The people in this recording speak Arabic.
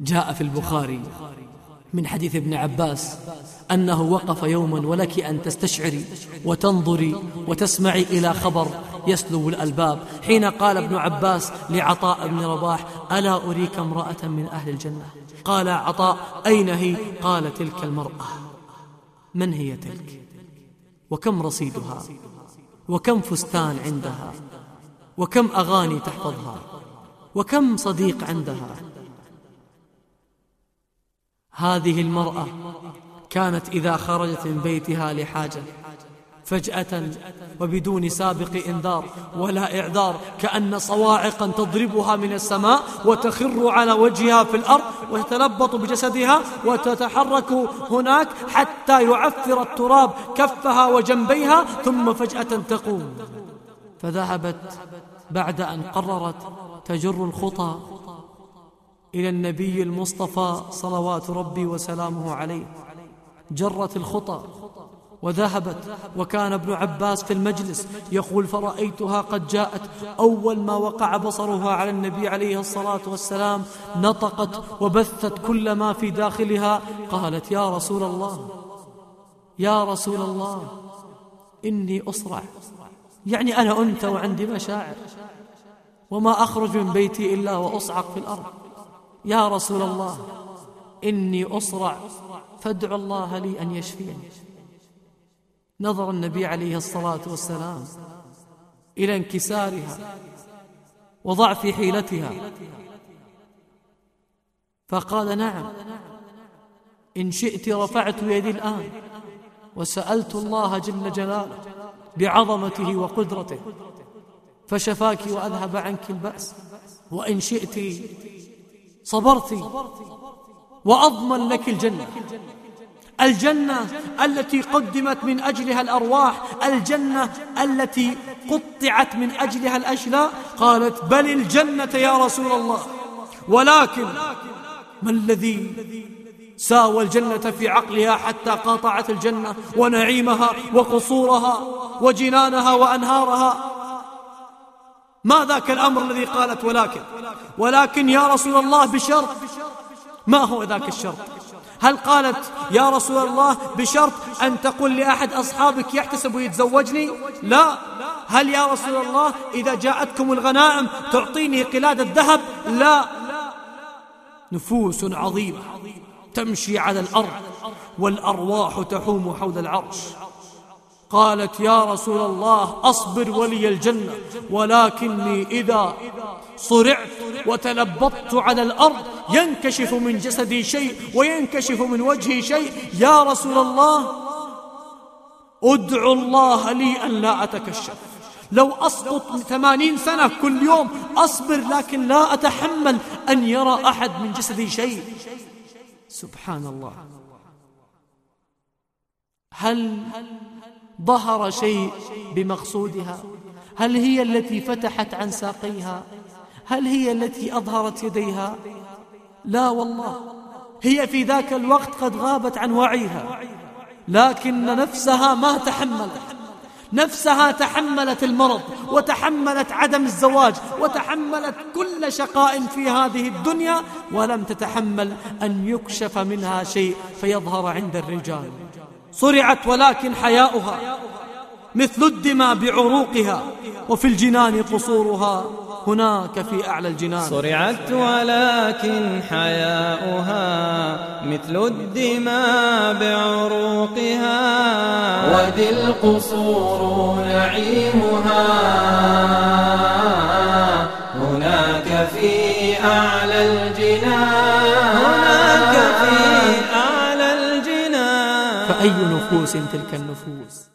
جاء في البخاري من حديث ابن عباس أنه وقف يوما ولك أن تستشعري وتنظري وتسمعي إلى خبر يسلو الألباب. حين قال ابن عباس لعطاء بن رباح ألا أريك امرأة من أهل الجنة؟ قال عطاء أين هي؟ قال تلك المرأة. من هي تلك؟ وكم رصيدها؟ وكم فستان عندها؟ وكم أغاني تحفظها؟ وكم صديق عندها؟ هذه المرأة كانت إذا خرجت من بيتها لحاجة فجأة وبدون سابق إنذار ولا إعذار كأن صواعقا تضربها من السماء وتخر على وجهها في الأرض وتتلبط بجسدها وتتحرك هناك حتى يعفر التراب كفها وجنبيها ثم فجأة تقوم. فذهبت بعد أن قررت تجر الخطى. إلى النبي المصطفى صلوات ربي وسلامه عليه. جرت الخطى وذهبت وكان ابن عباس في المجلس يقول فرأيتها قد جاءت أول ما وقع بصرها على النبي عليه الصلاة والسلام نطقت وبثت كل ما في داخلها. قالت يا رسول الله يا رسول الله إني أصرع يعني أنا أنت وعندي مشاعر وما أخرج من بيتي إلا وأصعق في الأرض. يا رسول الله إني أصرع فادعو الله لي أن يشفيني. نظر النبي عليه الصلاة والسلام إلى انكسارها وضعف حيلتها فقال نعم إن شئت رفعت يدي الآن وسألت الله جل جلاله بعظمته وقدرته فشفاك وأذهب عنك البأس وإن شئت صبرت وأضمن لك الجنة. الجنة التي قدمت من أجلها الأرواح الجنة التي قطعت من أجلها الأشلاء. قالت بل الجنة يا رسول الله. ولكن ما الذي ساوى الجنة في عقلها حتى قاطعت الجنة ونعيمها وقصورها وجنانها وأنهارها؟ ما ذاك الأمر الذي قالت ولكن. ولكن يا رسول الله بشرط. ما هو ذاك الشرط؟ هل قالت يا رسول الله بشرط أن تقول لأحد أصحابك يحتسب ويتزوجني؟ لا. هل يا رسول الله إذا جاءتكم الغنائم تعطيني قلادة ذهب لا. نفوس عظيمة تمشي على الأرض والأرواح تحوم حول العرش. قالت يا رسول الله أصبر ولي الجنة ولكني إذا صرعت وتلبطت على الأرض ينكشف من جسدي شيء وينكشف من وجهي شيء. يا رسول الله أدعو الله لي أن لا أتكشف. لو أسقط ثمانين سنة كل يوم أصبر لكن لا أتحمل أن يرى أحد من جسدي شيء. سبحان الله. هل ظهر شيء بمقصودها. هل هي التي فتحت عن ساقيها؟ هل هي التي أظهرت يديها؟ لا والله. هي في ذاك الوقت قد غابت عن وعيها. لكن نفسها ما تحملت. نفسها تحملت المرض وتحملت عدم الزواج وتحملت كل شقاء في هذه الدنيا ولم تتحمل أن يكشف منها شيء فيظهر عند الرجال. صرعت ولكن حياؤها. مثل الدماء بعروقها وفي الجنان قصورها. هناك في أعلى الجنان. صرعت ولكن حياؤها. مثل الدماء بعروقها. ودي القصور نعيمها. نفوس تلك النفوس